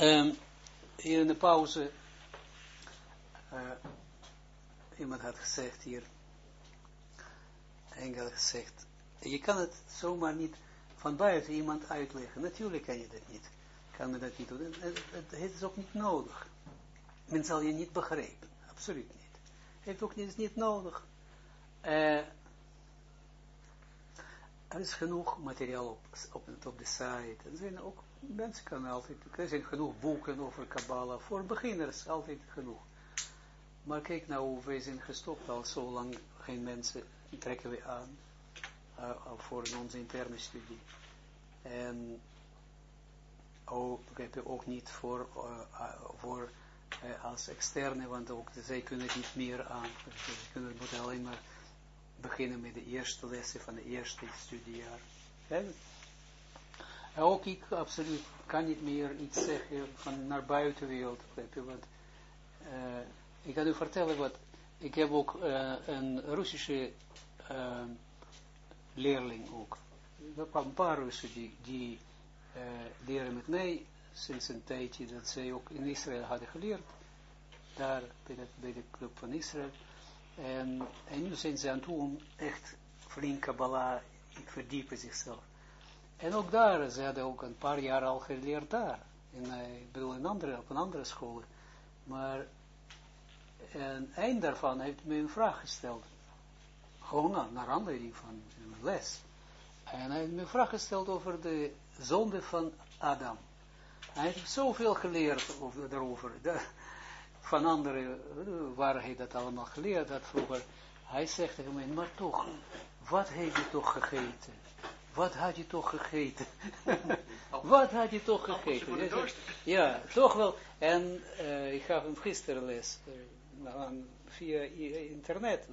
Um, hier in de pauze, uh, iemand had gezegd hier, engel gezegd, je kan het zomaar niet van buiten iemand uitleggen. Natuurlijk kan je dat niet. Kan me dat niet doen. Het, het, is ook niet nodig. Men zal je niet begrijpen. Absoluut niet. Heeft ook niet, is niet nodig. Uh, er is genoeg materiaal op, op, op de site. Er zijn ook, mensen kunnen altijd, er zijn genoeg boeken over Kabbalah. Voor beginners altijd genoeg. Maar kijk nou, wij zijn gestopt al zo lang, geen mensen trekken we aan uh, voor onze interne studie. En ook, ook niet voor, uh, voor uh, als externe, want ook zij kunnen niet meer aan. Ze kunnen moeten alleen maar beginnen met de eerste lessen van de eerste studiejaar. Ook ik absoluut kan niet meer iets zeggen van naar buitenwereld. Want uh, ik ga u vertellen wat. Ik heb ook uh, een Russische uh, leerling ook. Er kwamen een paar Russen die, die leren met mij sinds een tijdje dat zij ook in Israël hadden geleerd. Daar bij de, bij de club van Israël. En, en nu zijn ze aan toe om echt flink Kabbalah verdiepen zichzelf. En ook daar, ze hadden ook een paar jaar al geleerd daar. Uh, ik bedoel, in andere, op een andere school. Maar een eind daarvan heeft me een vraag gesteld. Gewoon naar, aanleiding van een les. En hij heeft me een vraag gesteld over de zonde van Adam. Hij heeft zoveel geleerd over, daarover van anderen, waar hij dat allemaal geleerd had vroeger. Hij zegt tegen mij, maar toch, wat heb je toch gegeten? Wat had je toch gegeten? wat had je toch gegeten? Ja, toch wel. En uh, ik gaf hem gisteren les, uh, via internet,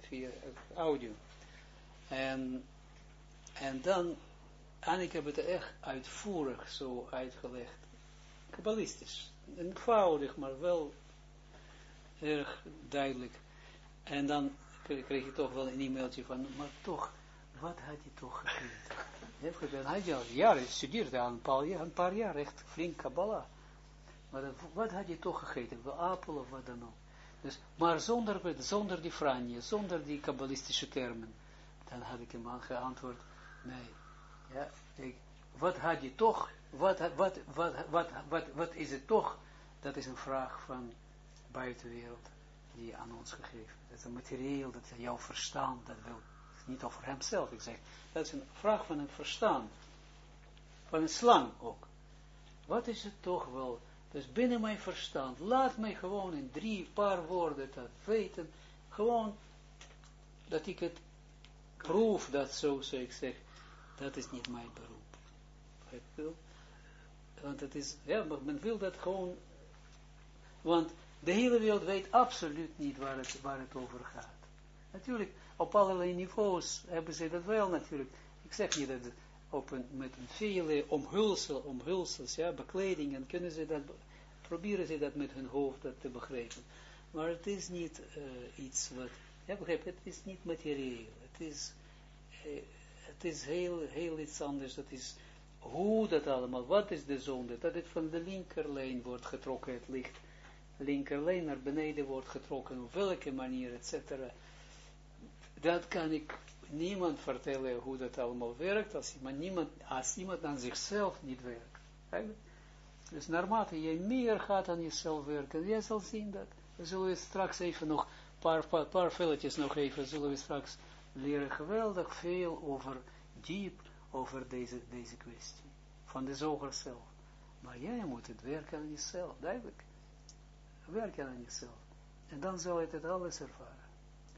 via audio. En, en dan, en ik heb het echt uitvoerig zo uitgelegd. Kabbalistisch. Eenvoudig, maar wel erg duidelijk. En dan kreeg je toch wel een e-mailtje van, maar toch, wat had je toch gegeten? Hij had je al jaren gestudeerd, een paar jaar, een paar jaar echt flink Kabbalah. Maar wat had je toch gegeten? Wel apel of wat dan ook. Dus, maar zonder, zonder die franje, zonder die kabbalistische termen. Dan had ik hem geantwoord, nee. Ja, ik, wat had je toch, wat, wat, wat, wat, wat, wat is het toch? Dat is een vraag van buitenwereld die aan ons gegeven. Dat is een materieel, dat jouw verstand, dat wil niet over hemzelf, ik zeg, dat is een vraag van een verstand, van een slang ook. Wat is het toch wel, dus binnen mijn verstand, laat mij gewoon in drie paar woorden dat weten, gewoon dat ik het proef, dat zo zou ik zeg, dat is niet mijn beroep. Want het is, ja, maar men wil dat gewoon, want de hele wereld weet absoluut niet waar het, waar het over gaat. Natuurlijk, op allerlei niveaus hebben ze dat wel natuurlijk. Ik zeg niet dat op een, met een vele omhulsel, omhulsels, ja, bekledingen, kunnen ze dat, proberen ze dat met hun hoofd dat te begrijpen. Maar het is niet uh, iets wat, ja begrijp, het is niet materieel. Het is, uh, het is heel, heel iets anders. Dat is hoe dat allemaal, wat is de zonde? Dat het van de linkerlijn wordt getrokken, het licht linkerlijn naar beneden wordt getrokken, op welke manier, etc. Dat kan ik niemand vertellen hoe dat allemaal werkt, als iemand, niemand, als iemand aan zichzelf niet werkt. Dus naarmate je meer gaat aan jezelf werken, jij zal zien dat. We zullen straks even nog, een paar, paar, paar velletjes nog even, zullen we straks leren geweldig veel over, diep over deze, deze kwestie. Van de zoger zelf. Maar jij moet het werken aan jezelf, duidelijk werken aan jezelf. En dan zal je het alles ervaren.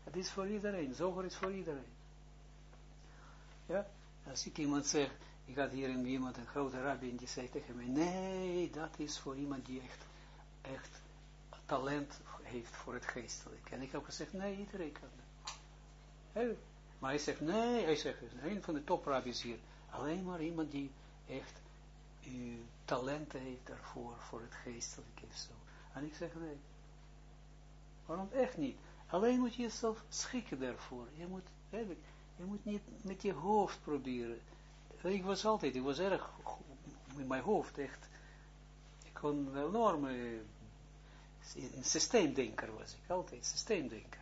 Het is voor iedereen, zoger is voor iedereen. Ja, als ik iemand zeg, ik had hier in iemand, een grote rabbi, en die zei tegen mij, nee, dat is voor iemand die echt, echt talent heeft voor het geestelijke. En ik heb gezegd, nee, iedereen kan dat. Maar hij zegt, nee, hij zegt, een van de toprabbis hier, alleen maar iemand die echt uh, talenten heeft daarvoor, voor het geestelijke. Zo. En ik zeg nee. Waarom echt niet? Alleen moet je jezelf schikken daarvoor. Je moet, je moet niet met je hoofd proberen. Ik was altijd, ik was erg in mijn hoofd, echt. Ik gewoon een enorme, een systeemdenker was ik, altijd systeemdenker.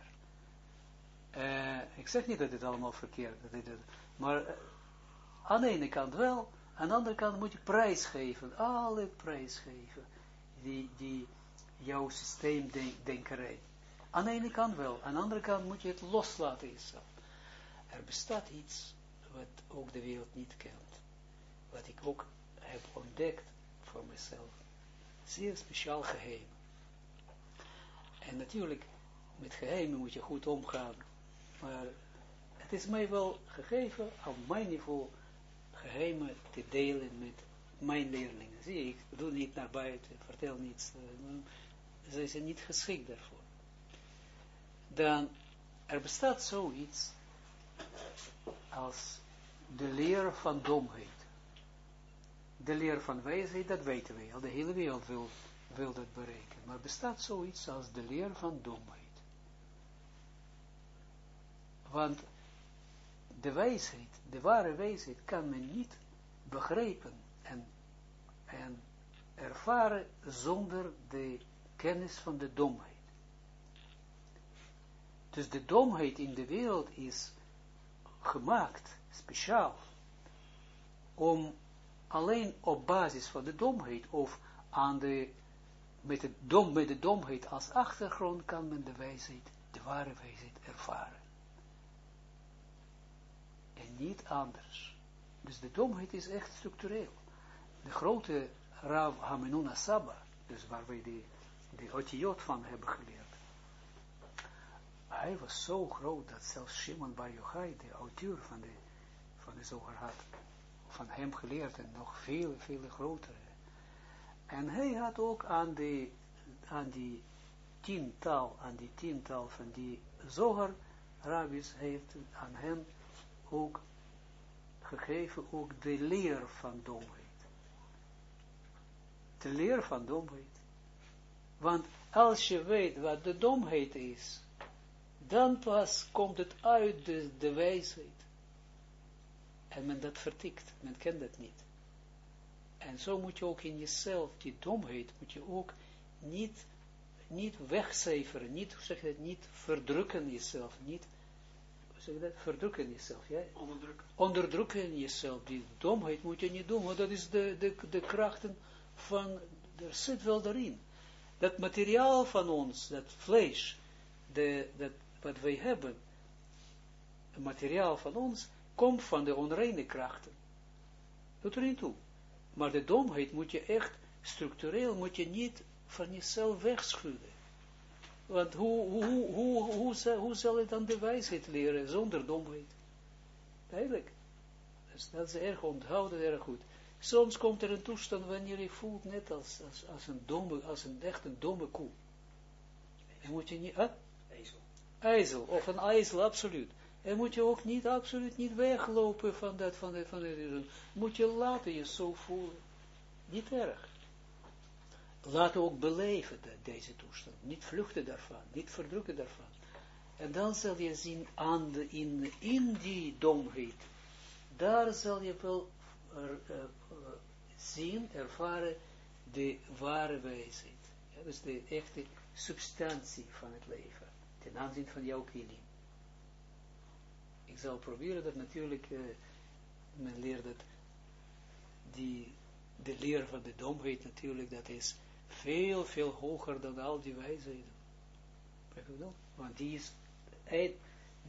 Uh, ik zeg niet dat dit allemaal verkeerd is, maar uh, aan de ene kant wel, aan de andere kant moet je prijs geven, alle prijs geven, die, die jouw systeemdenkerij. Aan de ene kant wel, aan de andere kant moet je het loslaten jezelf. Er bestaat iets wat ook de wereld niet kent, wat ik ook heb ontdekt voor mezelf. Zeer speciaal geheim. En natuurlijk, met geheimen moet je goed omgaan, maar het is mij wel gegeven, op mijn niveau, geheimen te delen met mijn leerlingen. Zie ik doe niet naar buiten, vertel niets. Uh, ze zijn niet geschikt daarvoor. Dan, er bestaat zoiets als de leer van domheid. De leer van wijsheid, dat weten wij al. De hele wereld wil, wil dat bereiken. Maar bestaat zoiets als de leer van domheid. Want de wijsheid, de ware wijsheid, kan men niet begrijpen en, en ervaren zonder de kennis van de domheid. Dus de domheid in de wereld is gemaakt, speciaal, om alleen op basis van de domheid, of aan de, met, de dom, met de domheid als achtergrond, kan men de wijsheid, de ware wijsheid ervaren. En niet anders. Dus de domheid is echt structureel. De grote Rav Hamenuna Saba, dus waar wij de, de van hebben geleerd, hij was zo groot dat zelfs Shimon Bar Yochai, de auteur van de, van de Zoger had, van hem geleerd en nog veel, veel grotere. En hij had ook aan, de, aan die tiental, aan die tiental van die Zoger, rabbis, heeft aan hem ook gegeven, ook de leer van domheid. De leer van domheid. Want als je weet wat de domheid is, dan pas komt het uit de, de wijsheid. En men dat vertikt, men kent dat niet. En zo moet je ook in jezelf, die domheid, moet je ook niet, niet wegcijferen, niet, hoe zeg je dat, niet verdrukken jezelf, niet, hoe zeg je dat, verdrukken jezelf, ja? Onderdrukken. Onderdrukken jezelf, die domheid moet je niet doen, want dat is de, de, de krachten van, er zit wel daarin. Dat materiaal van ons, dat vlees, de, dat wat wij hebben, het materiaal van ons, komt van de onreine krachten. Doet er niet toe. Maar de domheid moet je echt, structureel moet je niet van jezelf wegschudden. Want hoe, hoe, hoe, hoe, hoe, zal je dan de wijsheid leren zonder domheid? Dus dat is erg onthouden, erg goed. Soms komt er een toestand wanneer je voelt net als, als, een domme, als een echt een domme koe. En moet je niet? IJzel, of een ijzel, absoluut. En moet je ook niet, absoluut niet weglopen van dat, van dat, van dat, moet je laten je zo voelen. Niet erg. Laten ook beleven deze toestand. Niet vluchten daarvan, niet verdrukken daarvan. En dan zal je zien aan de, in, in die domheid, daar zal je wel er, uh, zien, ervaren, de ware wijsheid. Ja, dus de echte substantie van het leven ten aanzien van jouw kilim. Ik zal proberen dat natuurlijk, uh, men leert dat die, de leer van de domheid natuurlijk, dat is veel, veel hoger dan al die wijsheden. Want die is een,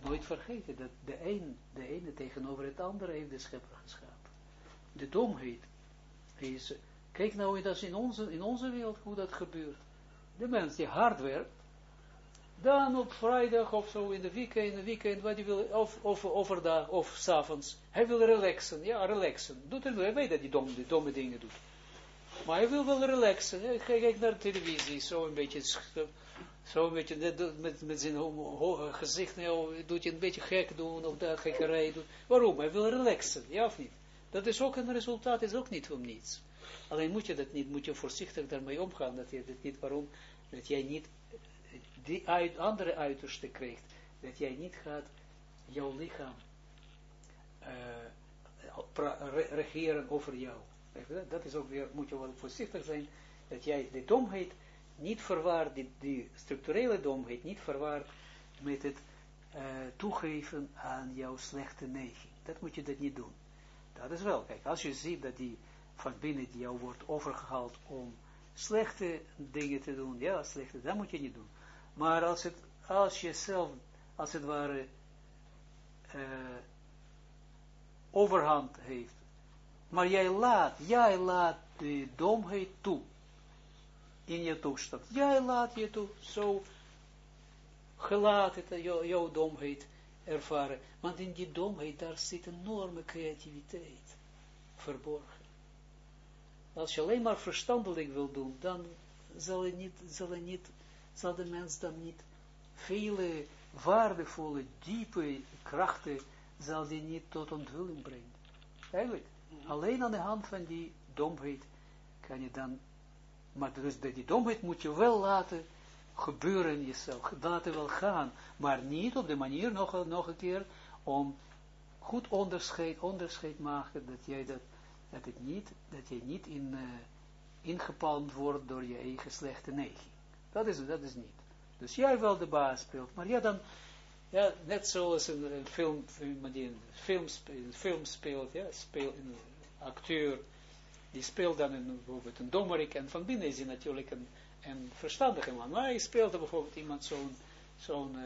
nooit vergeten, dat de een, de ene tegenover het andere heeft de schepper geschapen. De domheid is, kijk nou dat in onze, in onze wereld hoe dat gebeurt. De mens die hard werkt, dan op vrijdag of zo in de weekend, in de weekend, wat hij wil, of, of overdag, of s'avonds. Hij wil relaxen, ja, relaxen. Doet hij, hij weet dat hij domme, die domme dingen doet. Maar hij wil wel relaxen. Hij kijkt naar de televisie, zo een beetje, zo een beetje, met, met zijn gezicht, nou, doet hij een beetje gek doen, of dat gekkerij doen. Waarom? Hij wil relaxen, ja of niet? Dat is ook een resultaat, is ook niet om niets. Alleen moet je dat niet, moet je voorzichtig daarmee omgaan, dat je dit niet, waarom, dat jij niet die uit, andere uiterste krijgt, dat jij niet gaat jouw lichaam uh, regeren over jou. Dat is ook weer, moet je wel voorzichtig zijn, Dat jij de domheid niet verwaart, die, die structurele domheid niet verwaart met het uh, toegeven aan jouw slechte neiging. Dat moet je dat niet doen. Dat is wel, kijk, als je ziet dat die van binnen jou wordt overgehaald om slechte dingen te doen, ja, slechte, dat moet je niet doen. Maar als, het, als je zelf, als het ware, uh, overhand heeft, maar jij laat, jij laat de domheid toe, in je toestand. Jij laat je toe, zo gelaten, jouw domheid ervaren. Want in die domheid, daar zit enorme creativiteit verborgen. Als je alleen maar verstandelijk wil doen, dan zal, je niet, zal, je niet, zal de mens dan niet vele waardevolle, diepe krachten zal die niet tot onthulling brengen. Eigenlijk, alleen aan de hand van die domheid kan je dan, maar dus die domheid moet je wel laten gebeuren in jezelf, laten wel gaan, maar niet op de manier, nog, nog een keer, om goed onderscheid, onderscheid maken, dat jij dat, dat het niet, dat je niet in, uh, ingepalmd wordt door je eigen slechte neiging. Dat is, dat is niet. Dus jij wel de baas speelt, maar ja dan, ja, net zoals een, een film, die een film, een film speelt, ja, speelt een acteur, die speelt dan een, bijvoorbeeld een dommerik, en van binnen is hij natuurlijk een, een verstandige man, maar hij speelt bijvoorbeeld iemand zo'n, zo'n,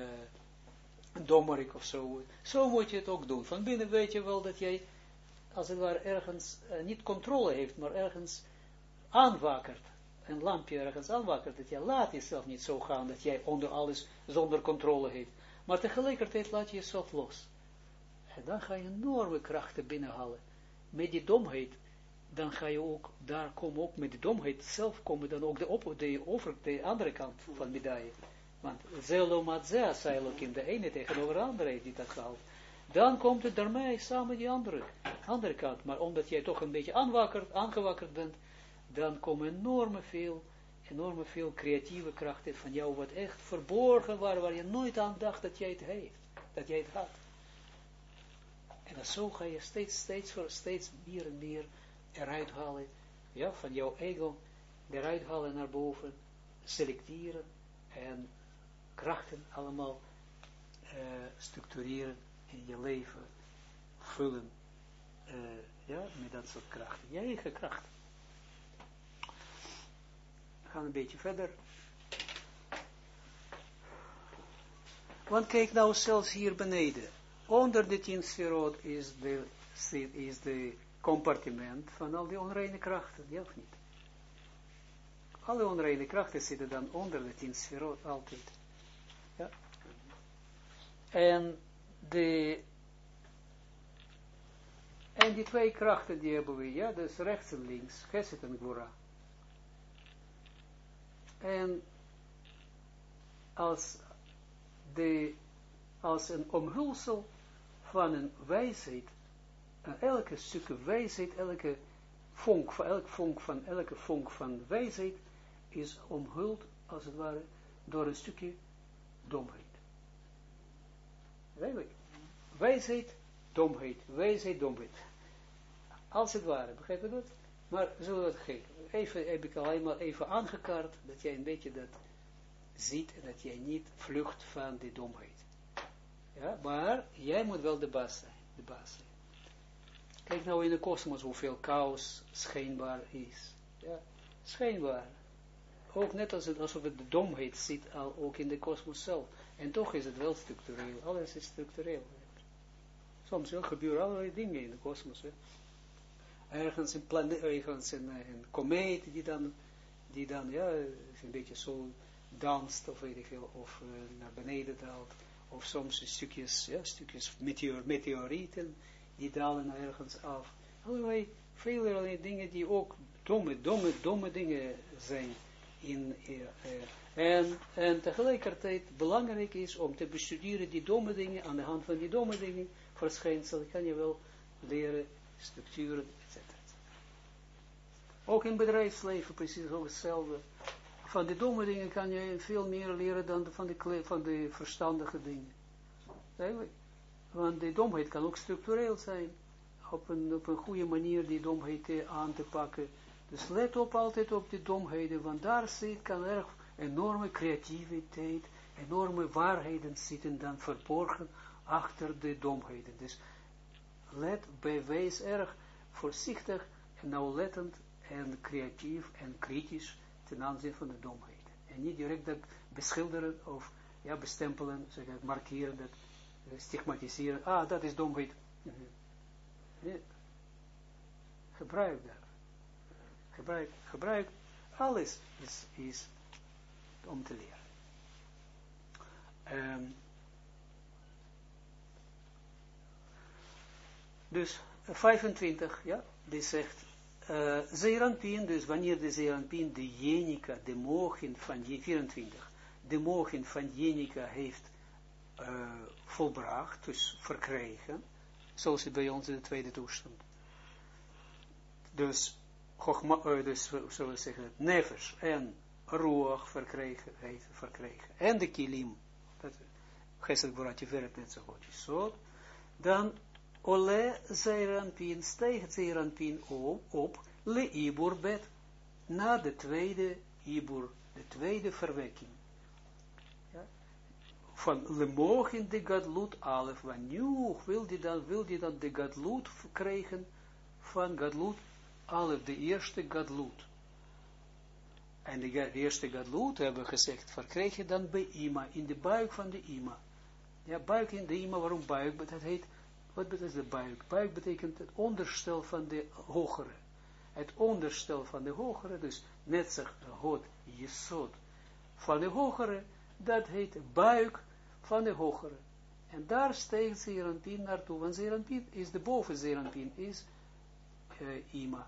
een dommerik of zo, zo moet je het ook doen. Van binnen weet je wel dat jij, als het ware, ergens uh, niet controle heeft, maar ergens aanwakert een lampje ergens aanwakkert, dat je laat jezelf niet zo gaan, dat jij onder alles zonder controle heeft. Maar tegelijkertijd laat je jezelf los. En dan ga je enorme krachten binnenhalen. Met die domheid, dan ga je ook, daar komen ook met die domheid zelf komen dan ook de, op, de, over, de andere kant van medaille. Want zelo matzea, zei in de ene tegenover de andere die dat gehaald. Dan komt het daarmee samen die andere, andere kant. Maar omdat jij toch een beetje aanwakkerd, aangewakkerd bent, dan komen enorme veel, enorme veel creatieve krachten van jou, wat echt verborgen waren, waar je nooit aan dacht dat jij het heeft, dat jij het had. En dan zo ga je steeds, steeds, steeds meer en meer eruit halen, ja, van jouw ego, eruit halen naar boven, selecteren en krachten allemaal uh, structureren in je leven, vullen, uh, ja, met dat soort krachten, je eigen krachten gaan een beetje verder. Want kijk nou zelfs hier beneden. Onder de tien sferot is de, is de compartiment van al die onreine krachten, ja of niet? Alle onreine krachten zitten dan onder de tien sferot altijd. Ja. En de en die twee krachten die hebben we, ja, dus rechts en links, geset en gora. En als, de, als een omhulsel van een wijsheid, elke stukje wijsheid, elke vonk, van, elk vonk van, elke vonk van wijsheid is omhuld, als het ware, door een stukje domheid. Wijsheid, domheid, wijsheid, domheid. Als het ware, begrijp je dat? Maar zullen we dat geven? even, heb ik alleen maar even aangekaart, dat jij een beetje dat ziet, en dat jij niet vlucht van die domheid. Ja, maar jij moet wel de baas zijn, de baas zijn. Kijk nou in de kosmos hoeveel chaos schijnbaar is. Ja, schijnbaar. Ook net als alsof het de domheid zit al ook in de kosmos zelf. En toch is het wel structureel. Alles is structureel. Soms gebeuren allerlei dingen in de kosmos ergens een planeet, ergens een, een komeet die dan, die dan, ja, een beetje zo danst, of weet ik veel, of uh, naar beneden daalt, of soms stukjes, ja, stukjes meteor, meteorieten, die dalen ergens af. Allerlei, vele dingen die ook domme, domme, domme dingen zijn. In, uh, en, en tegelijkertijd belangrijk is om te bestuderen die domme dingen, aan de hand van die domme dingen, verschijnselen, kan je wel leren structuren ook in bedrijfsleven precies zo hetzelfde. Van de domme dingen kan je veel meer leren dan van de, van de verstandige dingen. Want de domheid kan ook structureel zijn. Op een, op een goede manier die domheid aan te pakken. Dus let op altijd op die domheden, want daar zit kan erg enorme creativiteit, enorme waarheden zitten dan verborgen achter de domheden. Dus let, wees erg voorzichtig en nauwlettend en creatief en kritisch ten aanzien van de domheden. En niet direct dat beschilderen of ja, bestempelen, zeg het, markeren, dat, eh, stigmatiseren. Ah, dat is domheid. Nee. Gebruik dat. Gebruik, gebruik. Alles is, is om te leren. Um, dus 25, ja, die zegt, uh, dus wanneer de Zeranpien de jenica, de mogen van 24, de mogen van jenica heeft uh, volbracht, dus verkregen, zoals het bij ons in de tweede toestand. Dus, Chogma, uh, dus zullen we zeggen, nevers en ruach verkregen, heeft verkregen. En de kilim, dat Gesed Boratje werkt net zo goed. Zo, dan Ole Zeiranpin, stijgt Zeiranpin op, op Le Ibur bet, na de tweede Ibur, de tweede verwekking. Ja? Van Le Mogen de Gadlut Alef, van nu wil die dan, wil die dan de Gadlut krijgen van Gadlut Alef, de eerste Gadlut. En de eerste Gadlut hebben we gezegd, verkrijg je dan bij Ima, in de buik van de Ima. Ja, buik in de Ima, waarom buik? Dat heet wat betekent de buik? Buik betekent het onderstel van de hogere. Het onderstel van de hogere, dus net zeg, God, Jesod, van de hogere, dat heet buik van de hogere. En daar steekt Zeranpin naartoe, want Zeranpin is de boven is uh, Ima.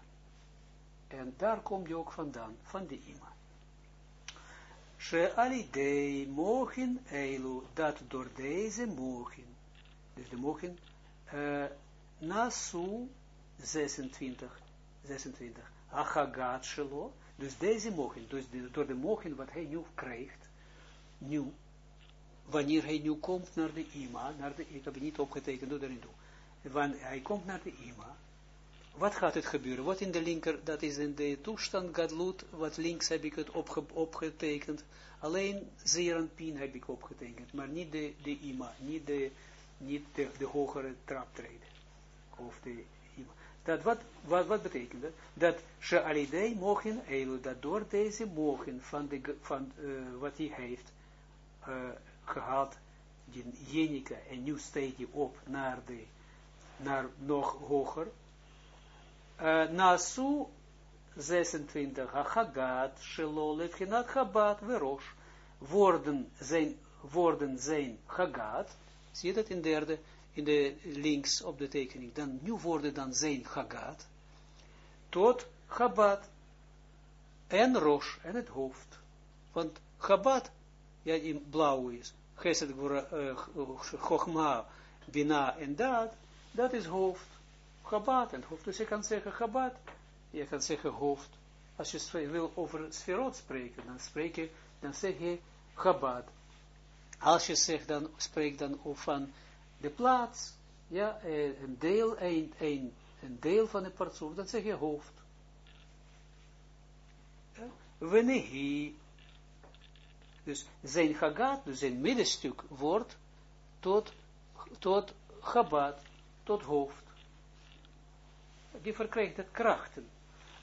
En daar kom je ook vandaan, van de Ima. She alidei mogen eilu, dat door deze mogen, dus de mogen uh, Nasu 26, 26, Achagat Shelo, dus deze mogen, dus door de mogen wat hij nu krijgt, nu, wanneer hij nu komt naar de ima, naar de, ik heb niet opgetekend, doe erin toe, wanneer hij komt naar de ima, wat gaat het gebeuren? Wat in de linker, dat is in de toestand Gadlut, wat links heb ik het opge, opgetekend, alleen Zeranpin heb ik opgetekend, maar niet de, de ima, niet de niet de, de hogere traptreden. Of de, dat wat, wat, wat betekent dat? Dat ze alidei mogen dat door deze mogen van, de, van uh, wat hij heeft uh, gehad, die jenica, en nu steekt hij op naar, de, naar nog hoger, uh, nasu 26, hagat, shelo, lefhinat, habat, verosh, worden zijn, worden zijn hagat, Zie je dat in derde, in de links op de tekening. Dan, nu worden dan zijn Hagat, tot Chabad en Rosh en het hoofd. Want Chabad, ja, in blauw is, Gesed, uh, Chochma, Bina en dat, dat is hoofd. Chabad en hoofd. Dus je kan zeggen Chabad, je kan zeggen hoofd. Als je wil over sferot spreken, dan, spreek dan zeg je Chabad. Als je zegt dan, spreekt dan over van de plaats, ja, eh, een deel, een, een, een deel van het partsoef, dan zeg je hoofd. Ja? dus zijn hagat, dus zijn middenstuk wordt tot, tot Chabad, tot hoofd. Die verkrijgt het krachten.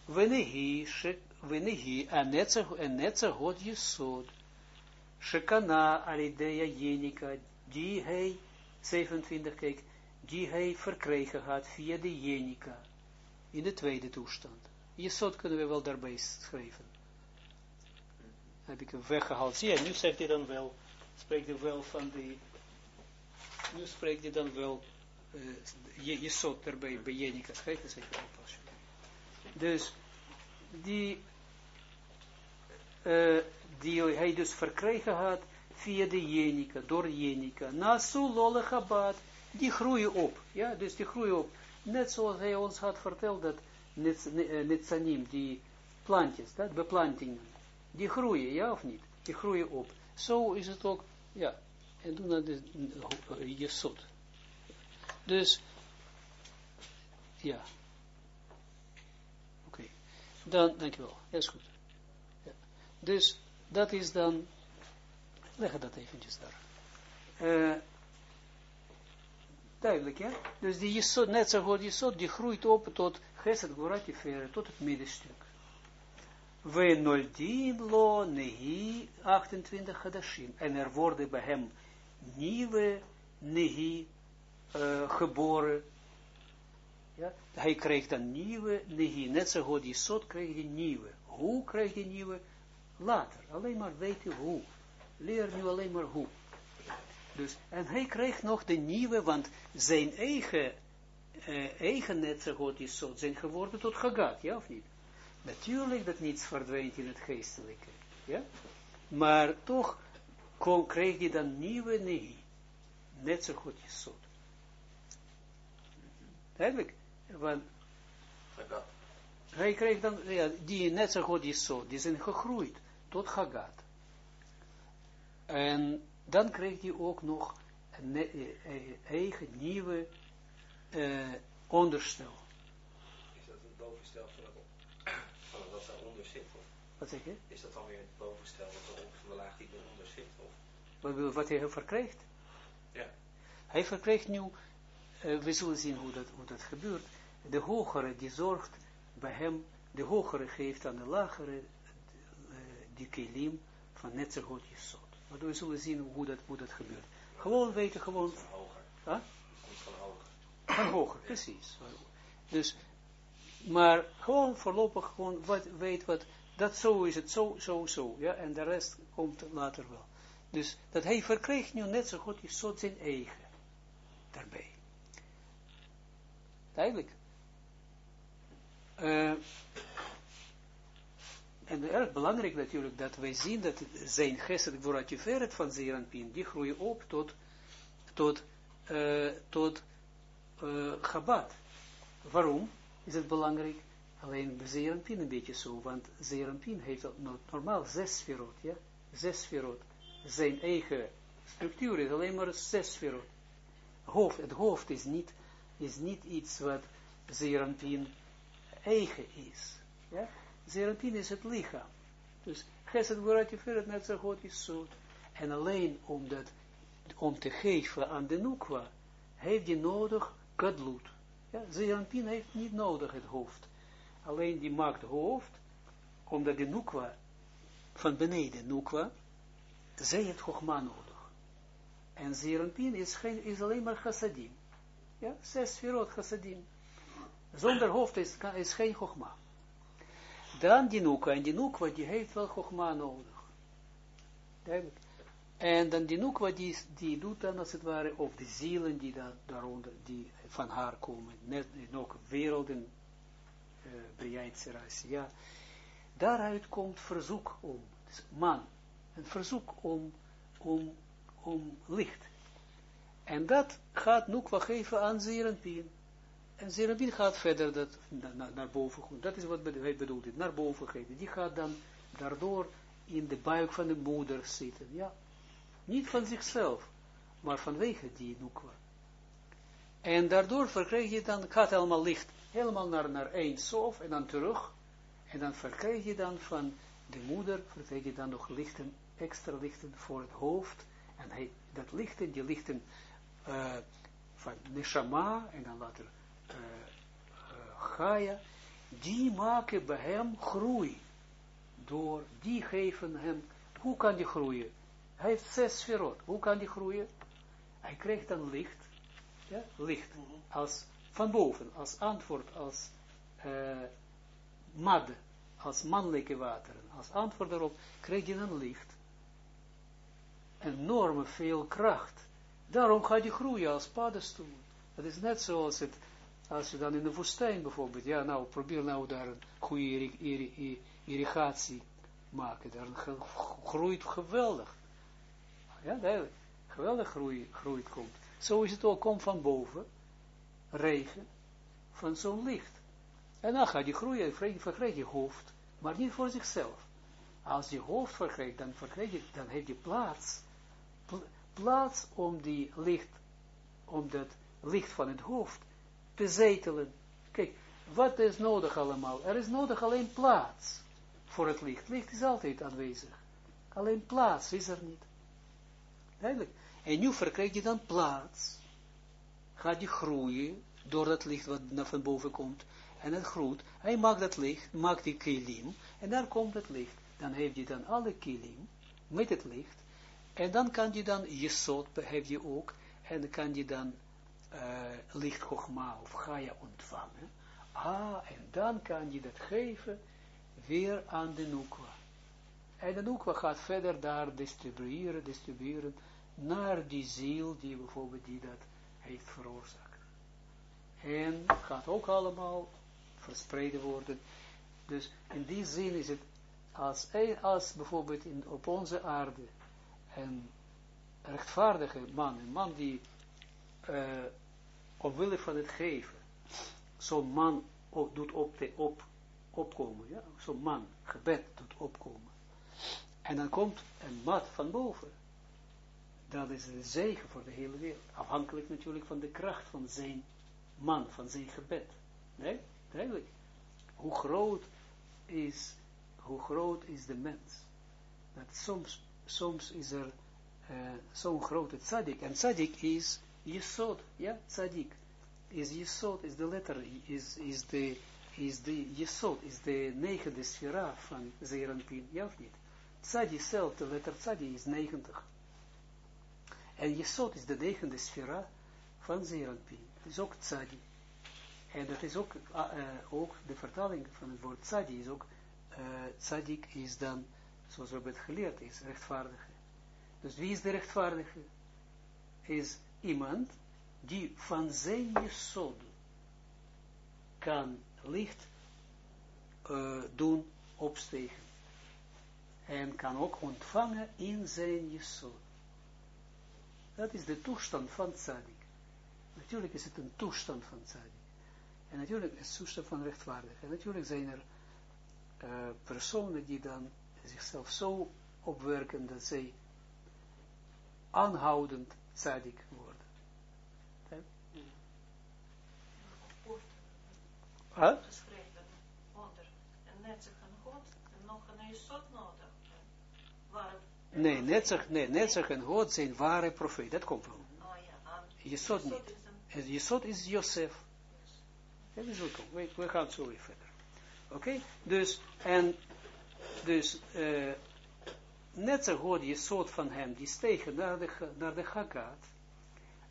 Wenehi, wenehi, en net zo God je. Shekana alidea jenica, die hij, 27, kijk, die hij verkregen had via de jenica, in de tweede toestand. Jesot kunnen we wel daarbij schrijven. Heb ik hem weggehaald. Zie je, nu zegt hij dan wel, spreekt hij wel van die, nu spreekt hij dan wel, uh, Jesot daarbij, bij jenica. Schrijf eens even op, Dus, die, uh, die hij dus verkregen had via de jenica, door jenica. Nasu lolle chabad, die groeien op. Ja, dus die groeien op. Net zoals hij ons had verteld dat netzanim, eh, die plantjes, dat beplantingen, die groeien, ja of niet? Die groeien op. Zo is het ook, ja. En doen dat je jesot. Dus, ja. Oké. dan, dankjewel, ja, is goed. Dus, dat is dan, leg dat eventjes daar. Uh, duidelijk, ja? Dus die jesod, net zo goed die groeit op tot Geset Goratifere, tot het middenstuk. We noldin lo nehi 28 hadashim. En er worden bij hem nieuwe nehi uh, geboren. Ja? Hij krijgt dan nieuwe nehi. Net zo goed krijgt hij nieuwe. Hoe krijgt hij nieuwe? Later. Alleen maar weten hoe. Leer nu alleen maar hoe. Dus, en hij krijgt nog de nieuwe, want zijn eigen, uh, eigen netzegod is zo, zijn geworden tot Hagat, ja of niet? Natuurlijk dat niets verdwijnt in het geestelijke, ja? Maar toch kon, kreeg hij dan nieuwe zo goed is zo. Duidelijk, want hij kreeg dan, ja, die net zo goed is zo, die zijn gegroeid tot Hagat. En dan krijgt hij ook nog een eh, eh, eigen nieuwe uh, onderstel. Is dat het bovenstel van, het, van wat daaronder zit? Of? Wat zeg je? Is dat dan weer het bovenstel wat van de laag die eronder zit? Of? Wat, wat hij verkrijgt? Ja. Hij verkrijgt nu, uh, we zullen zien hoe dat, hoe dat gebeurt, de hogere die zorgt bij hem, de hogere geeft aan de lagere die kelim van net zo goed je maar we zullen zien hoe dat, hoe dat gebeurt. Gewoon weten, gewoon... Van hoger. Huh? Van hoger. Van hoger, precies. Dus, maar gewoon voorlopig gewoon wat, weet wat, dat zo is het, zo, zo, zo, ja, en de rest komt later wel. Dus dat hij verkreeg nu net zo goed is zo zijn eigen daarbij. Duidelijk. Uh, en erg belangrijk natuurlijk dat wij zien dat zijn gesed vooruitjeveret van Zeranpin, die groeien op tot, tot, uh, tot uh, Chabad. Waarom is het belangrijk? Alleen bij Zeranpin een beetje zo, want Zeranpin heeft normaal zes sferot, ja? Zes sferot. Zijn eigen structuur is alleen maar zes sferot. Hoofd, het hoofd is niet, is niet iets wat Zeranpin eigen is. Ja? Zerapin is het lichaam. Dus Gesed net zo goed is zo. En alleen om, dat, om te geven aan de Nukwa, heeft je nodig kadlut. Ja, Zerapin heeft niet nodig het hoofd. Alleen die maakt hoofd, omdat de Nukwa van beneden, Nukwa, zij heeft Chogma nodig. En Zerampin is, geen, is alleen maar chassadim. Ja, zes virot chassadim. Zonder hoofd is, is geen Chogma. Dan die Nukwa, en die Nukwa die heeft wel Chogma nodig. En dan die Nukwa die, die doet dan als het ware, of de zielen die daar, daaronder, die van haar komen, net nog werelden, uh, ja. Daaruit komt verzoek om, dus man, een verzoek om, om, om licht. En dat gaat Nukwa geven aan Zerenpien. En Zerabin gaat verder dat, naar, naar boven. Dat is wat hij bedoelt, naar boven geven. Die gaat dan daardoor in de buik van de moeder zitten. Ja, niet van zichzelf, maar vanwege die nukwa. En daardoor verkrijg je dan, gaat helemaal licht, helemaal naar, naar één sof en dan terug. En dan verkrijg je dan van de moeder, verkrijg je dan nog lichten, extra lichten voor het hoofd. En dat lichten, die lichten uh, van neshama, en dan later Gaia, die maken bij hem groei. Door, die geven hem, hoe kan die groeien? Hij heeft zes sferot, hoe kan die groeien? Hij krijgt dan licht, ja, licht, als, van boven, als antwoord, als uh, mad, als mannelijke wateren, als antwoord daarop, krijg je dan licht. Enorme veel kracht. Daarom gaat hij groeien als paddenstoel. Dat is net zoals het als je dan in de woestijn bijvoorbeeld, ja nou, probeer nou daar een goede irrigatie maken, daar groeit geweldig. Ja, duidelijk. Geweldig groei, groeit komt. Zo is het ook, komt van boven, regen, van zo'n licht. En dan gaat die groeien, verkrijg je hoofd, maar niet voor zichzelf. Als je hoofd verkrijgt, dan, dan heb je plaats, plaats om die licht, om dat licht van het hoofd te zetelen. Kijk, wat is nodig allemaal? Er is nodig alleen plaats voor het licht. Licht is altijd aanwezig. Alleen plaats is er niet. Duidelijk. En nu verkrijg je dan plaats. Gaat je groeien door dat licht wat naar van boven komt. En het groeit. Hij maakt dat licht, maakt die kilim. En daar komt het licht. Dan heeft je dan alle kilim met het licht. En dan kan je dan, je soort heb je ook. En kan je dan uh, licht Chogma of Gaia ontvangen. Ah, en dan kan je dat geven weer aan de Nukwa. En de Nukwa gaat verder daar distribueren, distribueren naar die ziel die bijvoorbeeld die dat heeft veroorzaakt. En gaat ook allemaal verspreid worden. Dus in die zin is het als, als bijvoorbeeld in, op onze aarde een rechtvaardige man, een man die uh, omwille van het geven, zo'n man doet op, de, op, opkomen, ja? zo'n man gebed doet opkomen. En dan komt een mat van boven. Dat is een zegen voor de hele wereld. Afhankelijk natuurlijk van de kracht van zijn man, van zijn gebed. Nee, duidelijk. Hoe groot is, hoe groot is de mens? Dat soms, soms is er uh, zo'n grote tzaddik. En tzaddik is Jesod, ja, tzaddik. Is Jesod, is de letter, is, is de, is de Jesod, is de negende sfera van Zeranpin, ja of niet? Tzadi zelf, de letter tzadi is 90. En Jesod is de negende sfera van Zeranpin. Het is ook tzadi. En dat is ook, uh, ook de vertaling van het woord tzadi is ook, uh, tzadik is dan, zoals we hebben geleerd, is rechtvaardige. Dus wie is de rechtvaardige? Is iemand die van zijn jesod kan licht uh, doen opstegen. En kan ook ontvangen in zijn jesod. Dat is de toestand van tzadik. Natuurlijk is het een toestand van tzadik. En natuurlijk is het toestand van rechtvaardigheid. En natuurlijk zijn er uh, personen die dan zichzelf zo opwerken dat zij aanhoudend tzadik worden. Huh? Geschreven onder en net een God en nog een Jesod nodig. Waar nee, net nee, net en God zijn ware profeet, dat komt wel. Oh Jesod niet. Jesod is Josef. Dat is ook, we, we gaan zo weer verder. Oké, okay? dus, en, dus, uh, net zo God, je soort van hem, die stegen naar de, naar de Hagat.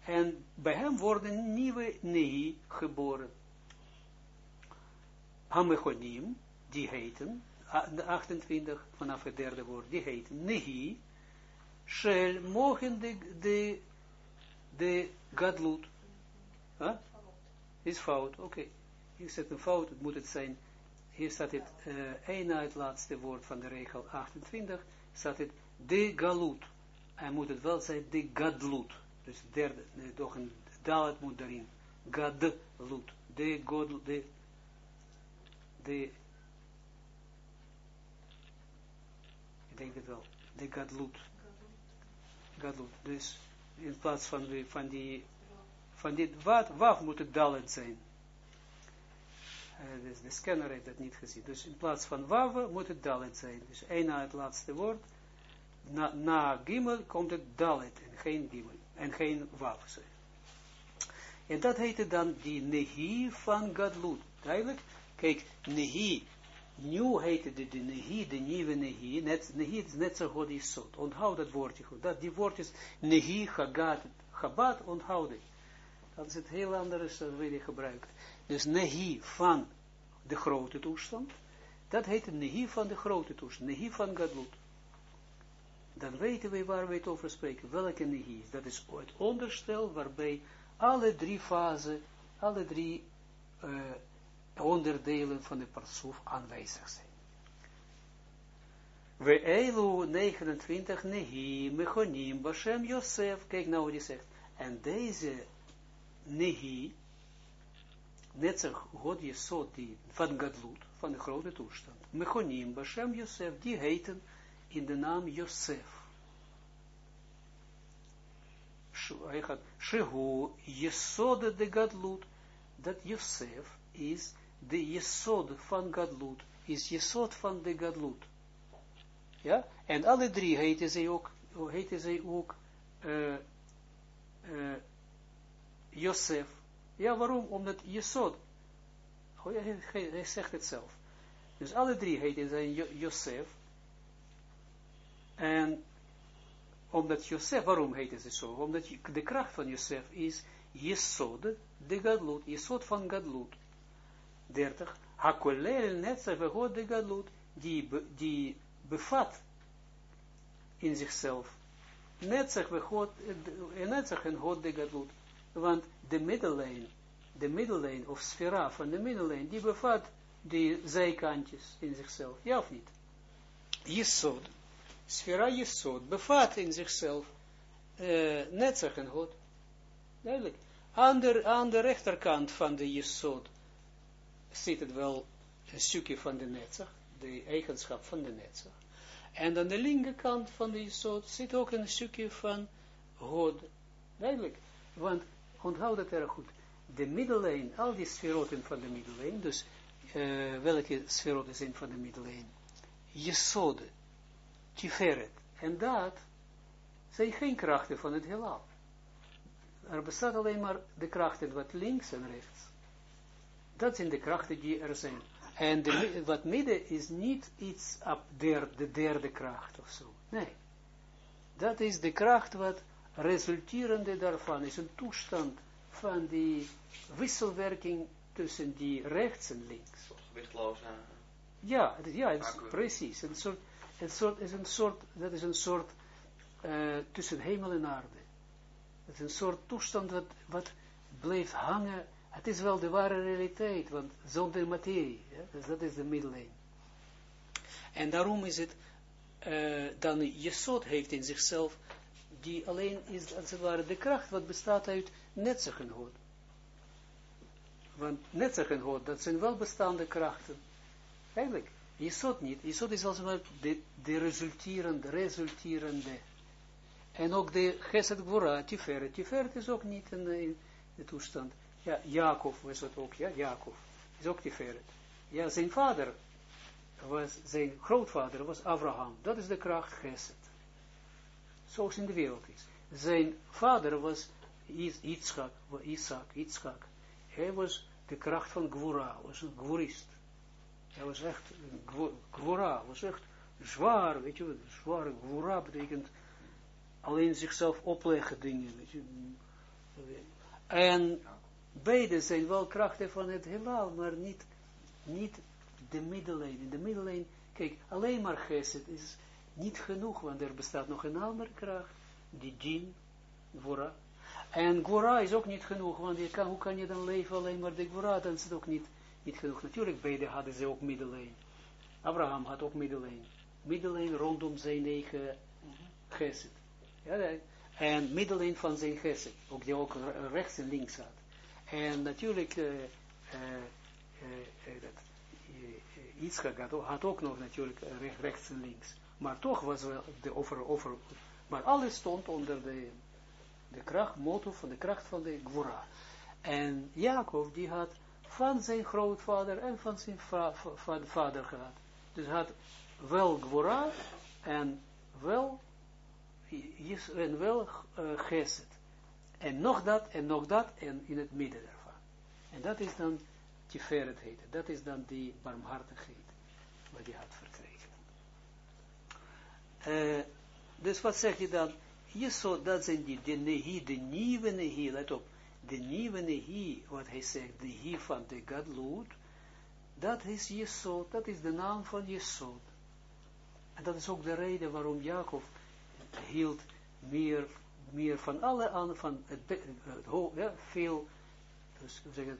En bij hem worden nieuwe Nehi geboren. Hamechonim, die heten, de 28 vanaf het derde woord, die heten Nehi, Shel, mogen de, de, de Gadlut. Is fout, oké. Hier staat een fout, het moet het zijn. Hier staat het, uh, laatste woord van de regel 28, staat het de galut. En moet het wel zijn de gadlut. Dus derde, toch een dalet moet daarin. Gadlut. De god, de, de, ik denk het wel, de gadlut. Gadlut. Dus in plaats van, de, van die, van dit wat, wat moet het dalet zijn. Uh, dus de scanner heeft dat niet gezien. Dus in plaats van wawe moet het dalet zijn. Dus één na het laatste woord. Na, na gimel komt het dalet en geen gimel. En geen wawe. En dat heette dan die nehi van gadlut. Duidelijk? Kijk, nehi. Nu heette de, de nehi, de nieuwe nehi. Net, nehi is net zo goed is zot. Onthoud dat woordje goed. Dat, die woordjes nehi, hagat, chabat, onthoud het. Dat is het heel anders dan we gebruikt. Dus nehi van de grote toestand, dat heet nehi van de grote toestand, nehi van gadlut. Dan weten we waar we het over spreken, welke nehi is. Dat is het onderstel waarbij alle drie fasen, alle drie uh, onderdelen van de parsoef aanwezig zijn. We elu 29 nehi mechonim bashem Yosef, kijk nou wat hij zegt. En deze nehi, net zo God Jesod, die van Gadlut, van de grote toestand, Mechonim, Bashem Yosef, die heten in de naam Yosef. Shehu, Jesod de Gadlut, dat Yosef is de jesod van Gadlut, is jesod van de Gadlut. Ja, en alle drie heten zij ook, heten zij ook, uh, uh, Josef. Ja, waarom? Omdat Jesod, hij, zegt het zelf. Dus alle drie heten zij Josef. En omdat Josef, waarom heet het zo? Omdat de kracht van Josef is Jesod, de Gadlut, Jesod van Gadlut. 30. Hakolel netzach vegod de Gadlut, die, die bevat in zichzelf. Netzach vegod, netzach en god de Gadlut. Want de middellijn, de middellijn of sfera van de middellijn, die bevat die zijkantjes in zichzelf. Ja of niet? Jesod. Sfera Jesod bevat in zichzelf uh, netzach en God. Duidelijk. Aan de, aan de rechterkant van de Jesod zit het wel een stukje van de netzach, de eigenschap van de netzach. En aan de linkerkant van de Jesod zit ook een stukje van God. Duidelijk. Want onthoud het erg goed. De middellijn, al die sferoten van de middellijn, dus uh, welke sferoten zijn van de middellijn? Jesod, Tiferet. En dat zijn geen krachten van het heelal. Er bestaat alleen maar de krachten wat links en rechts. Dat zijn de krachten die er zijn. En de, wat midden is niet iets op der, de derde kracht of zo. Nee. Dat is de kracht wat resulterende daarvan is een toestand van die wisselwerking tussen die rechts en links. Ja, ja, is precies. Een soort, een soort, is een soort, dat is een soort uh, tussen hemel en aarde. Het is een soort toestand wat, wat blijft hangen. Het is wel de ware realiteit, want zonder materie, ja, dat is de middellijn. En daarom is het, uh, dan Jesod heeft in zichzelf, die alleen is, als het ware, de kracht wat bestaat uit netzig en God. Want netzig en God, dat zijn wel bestaande krachten. Eigenlijk, Jesod niet. Jesod is als het de, de resulterende, resulterende. En ook de Geset Gwora, Tiferet. Tiferet is ook niet in, in de toestand. Ja, Jacob was het ook, ja, Jacob. Is ook Tiferet. Ja, zijn vader was, zijn grootvader was Abraham. Dat is de kracht Geset. Zoals in de wereld is. Zijn vader was Yitzchak, Isaac, Yitzchak. Hij was de kracht van Gwora, was een Gwurist. Hij was echt, Gwora, was echt zwaar, weet je wat, zwaar, Gwora betekent alleen zichzelf opleggen dingen, weet je. En beide zijn wel krachten van het heelal, maar niet, niet de middellijn. In de middellijn, kijk, alleen maar geset is niet genoeg, want er bestaat nog een andere kracht, die djinn, Gwora. En Gwora is ook niet genoeg, want je kan, hoe kan je dan leven alleen maar de Gwora, dan is het ook niet, niet genoeg. Natuurlijk, beide hadden ze ook middellijn. Abraham had ook middellijn. Middellijn rondom zijn eigen geset. Ja, en middellijn van zijn geset, ook die ook rechts en links had. En natuurlijk, uh, dat, Yitzchak had, had, ook nog natuurlijk rechts en links. Maar toch was wel de over, over, maar alles stond onder de, de kracht, motto van de kracht van de Gwora. En Jacob, die had van zijn grootvader en van zijn va, vader gehad. Dus had wel Gwora en wel en wel uh, geset. En nog dat, en nog dat, en in het midden daarvan. En dat is dan Tiferet heten. Dat is dan die barmhartigheid, wat hij had verkregen. Uh, dus wat zeg je dan? zo dat zijn die, de nehi, de nieuwe nehi, let op. De nieuwe nehi, wat hij zegt, de nehi van de Gadlut, dat is Jesod, dat is de naam van Jesod. En dat is ook de reden waarom Jacob hield meer, meer van alle aan, van het, het, ja, veel, dus zeggen,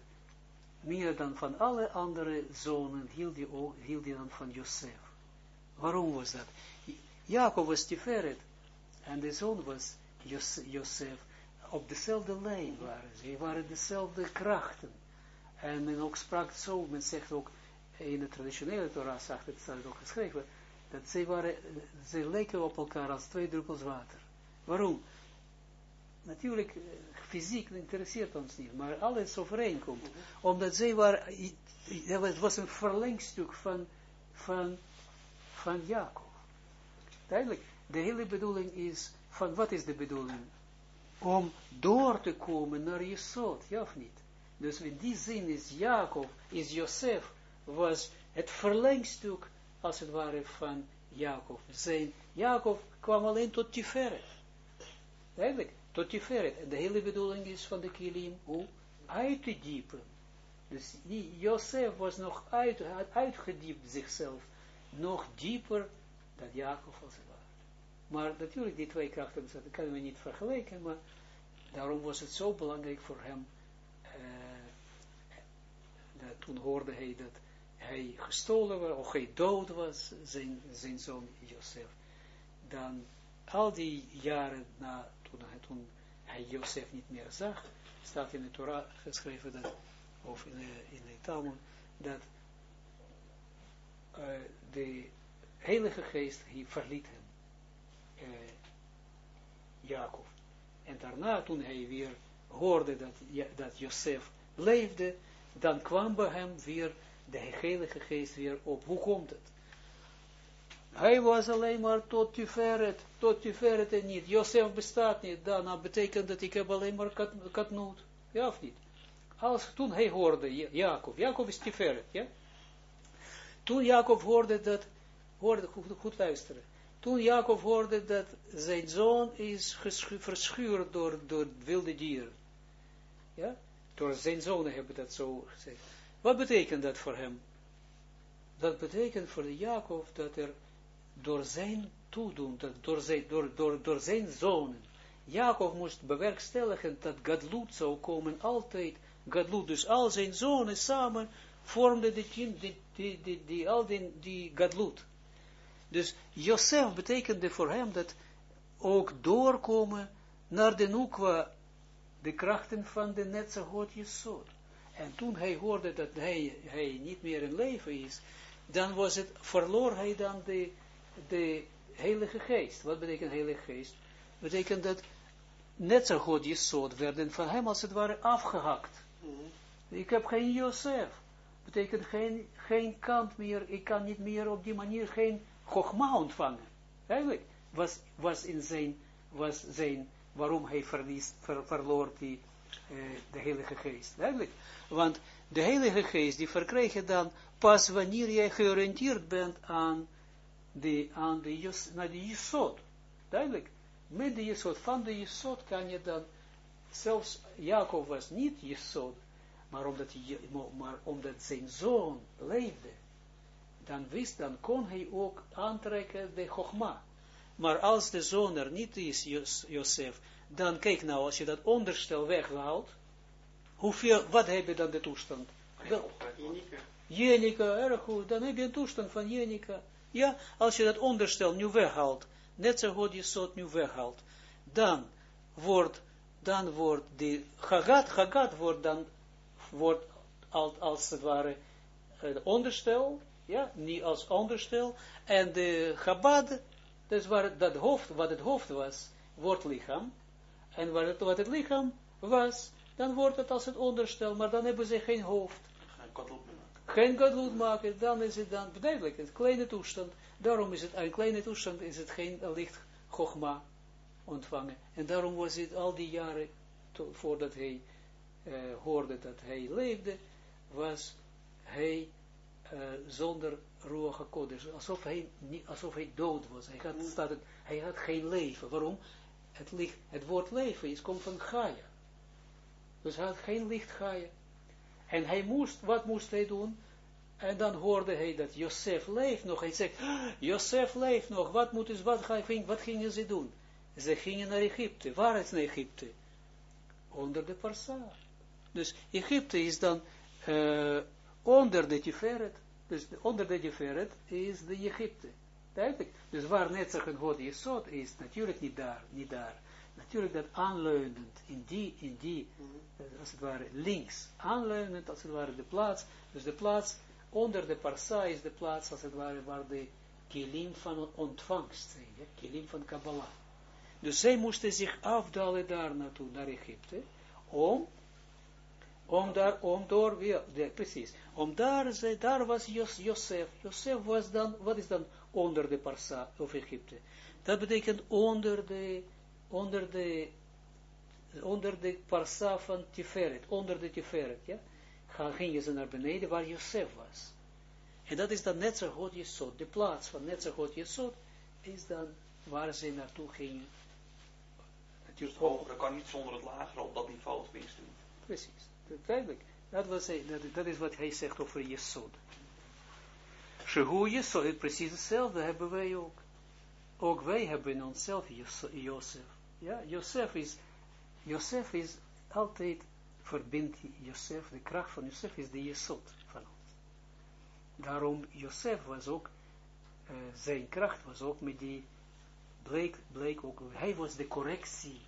meer dan van alle andere zonen hield hij, ook, hield hij dan van Joseph. Waarom was dat? Jacob was Tiferet en de zoon was Joseph. Op dezelfde lijn waren ze. Waren dezelfde krachten. En men ook sprak zo, men zegt ook in de traditionele Torah, zegt het, staat ook geschreven, dat ze waren, ze leken op elkaar als twee druppels water. Waarom? Natuurlijk, eh, fysiek interesseert ons niet, maar alles overeenkomt. Omdat zij waren, het was een verlengstuk van, van, van Jacob. Duidelijk, de hele bedoeling is, van wat is de bedoeling? Om door te komen naar Jesod, ja of niet? Dus in die zin is Jacob, is Joseph, was het verlengstuk, als het ware, van Jacob. Zijn, Jacob kwam alleen tot Tiferet. Duidelijk, tot Tiferet. En de hele bedoeling is van de kilim, om uit te diepen. Dus die Joseph was nog uit, had uitgediept zichzelf, nog dieper dan Jacob als het. Maar natuurlijk, die twee krachten, dat kunnen we niet vergelijken, maar daarom was het zo belangrijk voor hem, eh, dat toen hoorde hij dat hij gestolen was, of hij dood was, zijn, zijn zoon Joseph. Dan al die jaren na, toen hij, toen Joseph niet meer zag, staat in de Torah geschreven, dat, of in de, in Talmud, dat eh, de Heilige Geest, verliet hem, eh, Jacob. En daarna, toen hij weer hoorde dat, dat Joseph leefde, dan kwam bij hem weer de Heilige Geest weer op. Hoe komt het? Hij was alleen maar tot Tiferet, tot Tiferet en niet. Joseph bestaat niet. Dan betekent dat ik heb alleen maar kat, katnoot. Ja of niet? Als toen hij hoorde, Ja- Jacob, Jacob is Tiferet, ja? Toen Jacob hoorde dat, hoorde, goed, luisteren. Toen Jacob hoorde dat zijn zoon is verschuurd door, door wilde dieren. Ja? Door zijn zonen hebben dat zo gezegd. Wat betekent dat voor hem? Dat betekent voor Jacob dat er door zijn toedoen, door zijn, door, door, door zijn zonen, Jacob moest bewerkstelligen dat Gadlut zou komen altijd, Gadlut, dus al zijn zonen samen vormden de tien, die, die, die, die, al die, die. Dus Joseph betekende voor hem dat ook doorkomen naar de Nukwa, de krachten van de Netzachot Jesod. En toen hij hoorde dat hij, hij niet meer in leven is, dan was het, verloor hij dan de, de Heilige Geest. Wat betekent Heilige Geest? Betekent dat Netzachot Jesod werden van hem als het ware afgehakt. Ik heb geen Joseph. Betekent geen, geen kant meer, ik kan niet meer op die manier geen Chogma ontvangen. Eigenlijk was, was in zijn, was zijn, waarom hij verlies, ver, verloor die, eh, de Heilige Geest. Eigenlijk, want de Heilige Geest, die verkrijg je dan pas wanneer jij georiënteerd bent aan de, aan de, naar de Jesod. Duidelijk. Met de Jesod, van de Jesod kan je dan, zelfs Jacob was niet Jesod, maar omdat, hij, maar omdat zijn zoon leefde, dan wist, dan kon hij ook aantrekken de Chogma. Maar als de zoon er niet is, Joseph, dan kijk nou, als je dat onderstel weghaalt, hoeveel, wat heb je dan de toestand? Jenica, erg goed, dan heb je een toestand van Jenica. Ja, als je dat onderstel nu weghaalt, net zo goed je soort nu weghaalt, dan wordt, dan wordt die Hagat, Hagat wordt dan, wordt als, als het ware het onderstel, ja, niet als onderstel, en de Chabad, dus waar dat hoofd, wat het hoofd was, wordt lichaam, en wat het, wat het lichaam was, dan wordt het als het onderstel, maar dan hebben ze geen hoofd gadlut maken, dan is het dan duidelijk, een kleine toestand. Daarom is het, een kleine toestand is het geen licht gogma ontvangen. En daarom was het al die jaren, to- voordat hij eh, hoorde dat hij leefde, was hij eh, zonder Ruach HaKodesh, alsof hij, niet, alsof hij dood was. Hij had, staat het, hij had geen leven. Waarom? Het, licht, het woord leven is, komt van Gaia. Dus hij had geen licht Gaia. En hij moest, wat moest hij doen? En dan hoorde hij dat Joseph leeft nog. Hij zegt, "Ah, Joseph leeft nog, wat, moeten, ze- wat, ga- wat gingen ze doen? Ze gingen naar Egypte. Waar is naar Egypte? Onder de Parsa. Dus Egypte is dan eh, onder de Tiferet. Dus de- onder de Tiferet is de Egypte. Duidelijk. Dus waar Netzach en God Jesod is, natuurlijk niet daar, niet daar. Natuurlijk dat aanleunend in die, in die, eh, als het ware links, aanleunend als het ware de plaats, dus de plaats onder de parsa is de plaats als het ware waar de kilim van ontvangst zijn, ja, kilim van Kabbalah. Dus zij moesten zich afdalen daar naartoe, naar Egypte, om, om daar, om door, ja, precies, om daar, zij, daar was Jos, Josef, Josef was dan, wat is dan onder de parsa of Egypte? Dat betekent onder de, onder de, onder de parsa van Tiferet, onder de Tiferet, ja, gingen ze naar beneden waar Josef was. En dat is dan net zo goed Jesod, de plaats van net zo goed Jesod, is dan waar ze naartoe gingen. Dus het hogere kan niet zonder het lagere op dat niveau tenminste doen. Precies, duidelijk. Dat, was hij, dat, dat is wat hij zegt over Jesod. Shehu Jesod, precies hetzelfde hebben wij ook. Ook wij hebben in onszelf Jozef. Ja, Jozef is, Jozef is altijd verbindt Jozef, de kracht van Jozef is de Jesod van ons. Daarom, Jozef was ook, uh, zijn kracht was ook met die, bleek, bleek ook, hij was de correctie,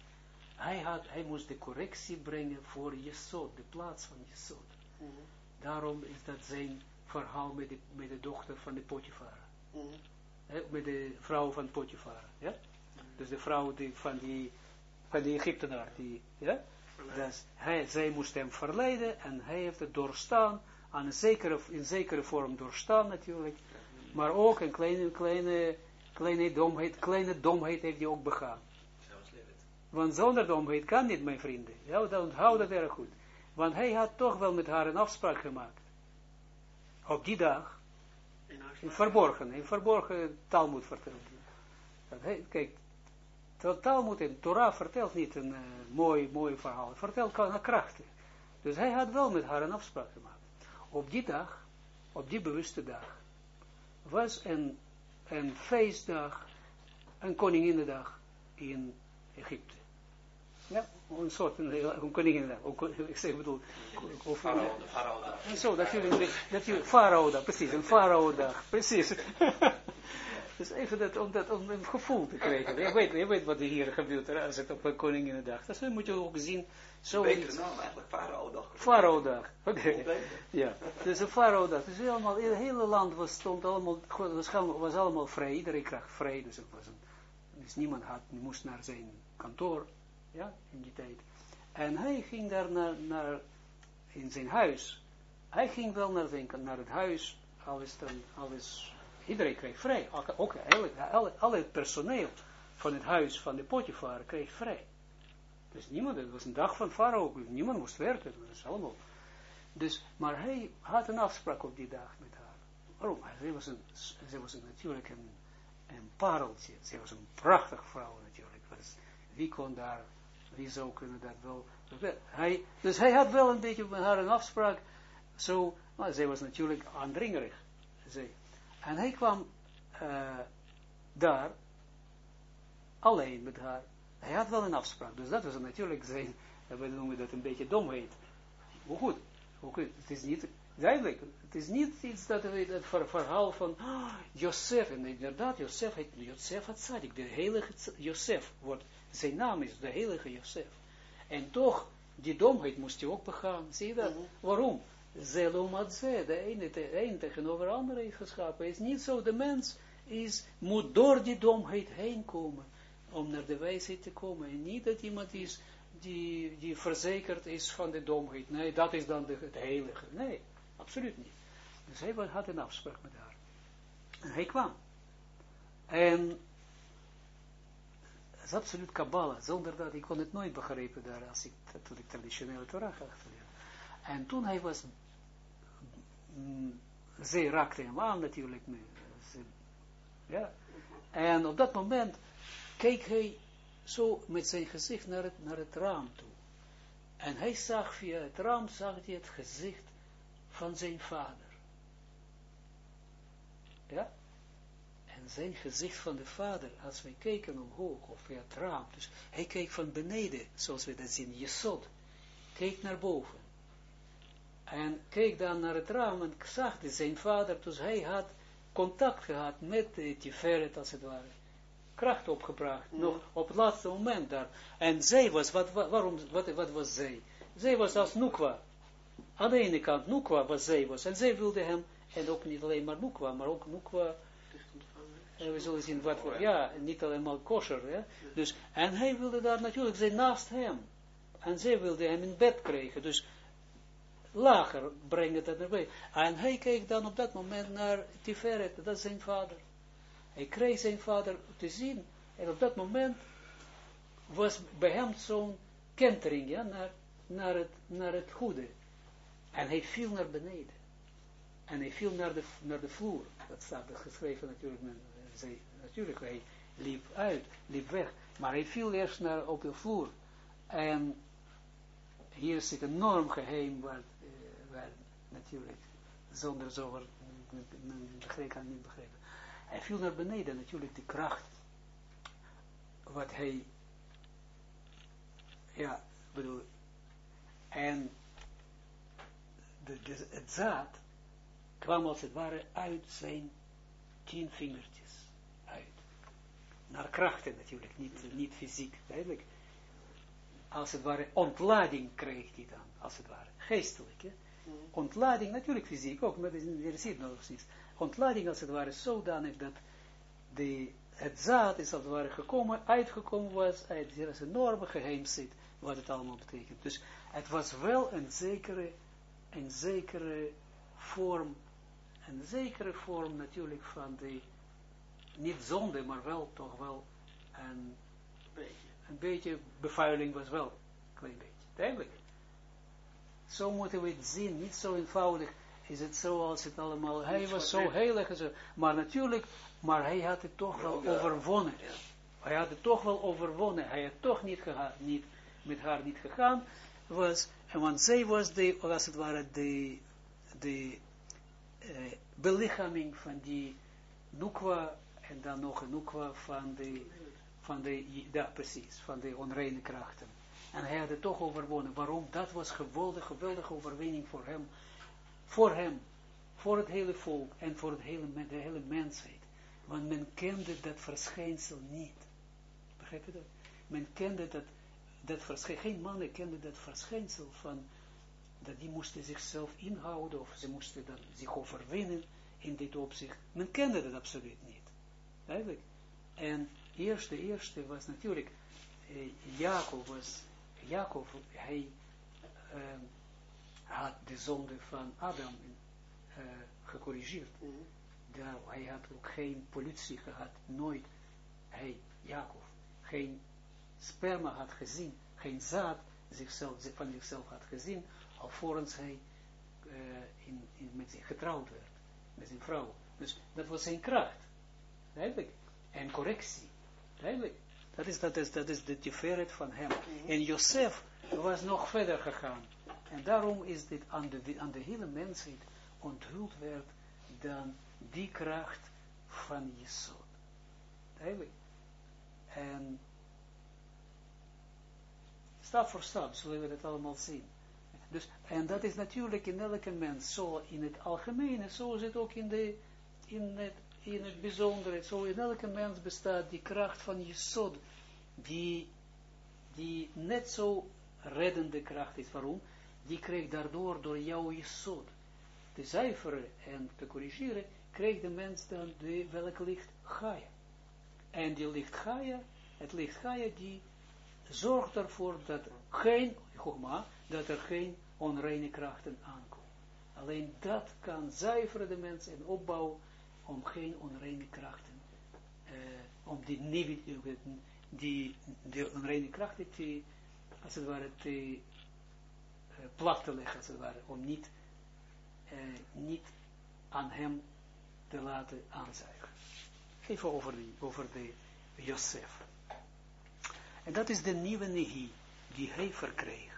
hij, had, hij moest de correctie brengen voor Jesod, de plaats van Jesod. Mm -hmm. Daarom is dat zijn verhaal met de, met de dochter van de Potifar. Mm -hmm. met de vrouw van Potifar. Ja? Dus de vrouw die, van die, van die Egyptenaar. Die, ja? Dus hij, zij moest hem verleiden en hij heeft het doorstaan, aan een zekere, in zekere vorm doorstaan natuurlijk, maar ook een kleine, kleine, kleine domheid, kleine domheid heeft hij ook begaan. Want zonder domheid kan niet, mijn vrienden. Ja, onthoud dat erg goed. Want hij had toch wel met haar een afspraak gemaakt. Op die dag. In verborgen, in verborgen Talmud verteld. Kijk, de Talmud en Torah vertelt niet een uh, mooi, mooi verhaal. Het vertelt een krachten. Dus hij had wel met haar een afspraak gemaakt. Op die dag, op die bewuste dag, was een, een feestdag, een koninginnedag in Egypte. Ja, een soort, een, een koninginnedag. Ik zeg, bedoel, of, Farao-dag. Zo, natuurlijk, natuurlijk, Farao-dag, precies, een Farao-dag, precies. Dus even dat, om, dat, om een gevoel te krijgen. Je weet, je weet wat er hier gebeurt als het op een koninginnedag. Dus dat moet je ook zien. Zo Betere naam eigenlijk, Farao-dag. Farao-dag, oké. Ja, dus een Farao-dag. Dus helemaal, het hele land was, stond allemaal, was, was allemaal vrij. Iedereen kreeg vrij. Dus, het was een, dus niemand had, moest naar zijn kantoor. Ja, in die tijd. En hij ging daar naar, naar in zijn huis. Hij ging wel naar, zijn, naar het huis. Alles dan, alles Iedereen kreeg vrij. Ook alle, alle personeel van het huis van de Potifar kreeg vrij. Dus niemand, het was een dag van Farao, niemand moest werken, dat is allemaal. Dus, maar hij had een afspraak op die dag met haar. Waarom? Zij was, een, een, natuurlijk een, pareltje, zij was een prachtige vrouw natuurlijk. Dus wie kon daar, wie zou kunnen dat wel, hij, dus hij had wel een beetje met haar een afspraak, zo, maar zij was natuurlijk aandringerig. En hij kwam uh, daar, alleen met haar. Hij had wel een afspraak, dus dat was natuurlijk zijn, we noemen dat een beetje domheid. Hoe goed, hoe goed, het is niet, duidelijk, het is niet iets dat we, verhaal van oh, Josef, en inderdaad, Josef, heet, Josef had Sadik, de heilige Josef, wordt, zijn naam is de heilige Josef. En toch, die domheid moest hij ook begaan, zie je dat? Mm -hmm. Waarom? Zelomatze, de ene, de een tegenover de andere is geschapen. is niet zo, de mens is, moet door die domheid heen komen, om naar de wijsheid te komen. En niet dat iemand is, die, die verzekerd is van de domheid. Nee, dat is dan de, het heilige. Nee, absoluut niet. Dus hij had een afspraak met haar. En hij kwam. En het is absoluut Kabbalah. Zonder dat, ik kon het nooit begrijpen daar, als ik, toen ik traditionele Torah achterleerde. En toen hij was zij raakte hem aan natuurlijk. Ze, ja. En op dat moment keek hij zo met zijn gezicht naar het, naar het raam toe. En hij zag via het raam, zag hij het gezicht van zijn vader. Ja? En zijn gezicht van de vader, als wij keken omhoog, of via het raam, dus hij keek van beneden, zoals we dat zien, Jesod, keek naar boven. En keek dan naar het raam en zag dat zijn vader, dus hij had contact gehad met de Tiferet, als het ware. Kracht opgebracht, mm. nog op het laatste moment daar. En zij was, wat, waarom, wat, wat was zij? Zij was als Nukwa. Aan de ene kant Nukwa was zij was. En zij wilde hem, en ook niet alleen maar Nukwa, maar ook Nukwa En we zullen zien wat, voor- ja, niet allemaal kosher, ja. Dus, en hij wilde daar natuurlijk zijn naast hem. En zij wilde hem in bed krijgen, dus lager brengen dat erbij. En hij keek dan op dat moment naar Tiferet, dat is zijn vader. Hij kreeg zijn vader te zien, en op dat moment was bij hem zo'n kentering, naar, naar, het, naar het goede. En hij viel naar beneden. En hij viel naar de, naar de vloer. Dat staat geschreven natuurlijk. Men, zei, natuurlijk, hij liep uit, liep weg. Maar hij viel eerst naar, op de vloer. En hier zit een enorm geheim eh, waar natuurlijk zonder zover begreep kan niet begrijpen. Hij viel naar beneden, natuurlijk die kracht. Wat hij, ja, bedoel, en de, de, het zaad kwam als het ware uit zijn tien vingertjes uit. Naar krachten natuurlijk, niet, niet fysiek, duidelijk. Als het ware ontlading kreeg hij dan, als het ware, geestelijk. Hè? Ontlading, natuurlijk fysiek ook, maar er zit nog niets. Ontlading als het ware zodanig dat de, het zaad is als het ware gekomen, uitgekomen was, uit er is een enorme geheim zit, wat het allemaal betekent. Dus het was wel een zekere, een zekere vorm, een zekere vorm natuurlijk van de, niet zonde, maar wel toch wel een, een beetje bevuiling was wel, een klein beetje, duidelijk. Zo moeten we het zien, niet zo eenvoudig is het zo als het allemaal, hij was zo heilig en zo, maar natuurlijk, maar hij had het toch wel overwonnen. Hij had het toch wel overwonnen, hij had toch niet, niet met haar niet gegaan, was, en want zij was de, als het ware, de, de uh, belichaming van die nukwa, en dan nog een nukwa van de, van de, ja precies, van de onreine krachten. En hij had het toch overwonnen. Waarom? Dat was geweldig, geweldige overwinning voor hem, voor hem, voor het hele volk en voor het hele, de hele mensheid. Want men kende dat verschijnsel niet. Begrijp je dat? Men kende dat, dat verschijnsel, geen mannen kenden dat verschijnsel van, dat die moesten zichzelf inhouden, of ze moesten dan zich overwinnen in dit opzicht. Men kende dat absoluut niet. Eigenlijk. En eerst, de eerste was natuurlijk, eh, Jacob was, Jacob, hij uh, had de zonde van Adam uh, gecorrigeerd. Mm -hmm. Daar, hij had ook geen politie gehad, nooit, hij, Jacob, geen sperma had gezien, geen zaad zichzelf, van zichzelf had gezien, alvorens hij uh, in, in, met zich getrouwd werd, met zijn vrouw. Dus dat was zijn kracht, duidelijk, en correctie, duidelijk. Dat is, dat is, dat is de tiferet van hem. En Joseph was nog verder gegaan. En daarom is dit aan de, aan de hele mensheid onthuld werd dan die kracht van Jesod. Duidelijk. En stap voor stap zullen we dat allemaal zien. Dus, en dat is natuurlijk in elke mens, zo in het algemene, zo is het ook in, de, in, het, in het bijzondere, zo in elke mens bestaat die kracht van Jesod, die, die net zo reddende kracht is. Waarom? Die krijgt daardoor, door jouw Jesod, te zuiveren en te corrigeren, krijgt de mens dan de, welk licht Gaia. En die licht Gaia, het licht Gaia, die zorgt ervoor dat geen, dat er geen onreine krachten aankomen. Alleen dat kan zuiveren de mens en opbouwen om geen onreine krachten, uh, om die, die, die, die onreine krachten te, als het ware, te uh, plat te leggen, als het ware, om niet, uh, niet aan hem te laten aanzuigen. Even over, die, over de Josef. En dat is de nieuwe negie die hij verkreeg.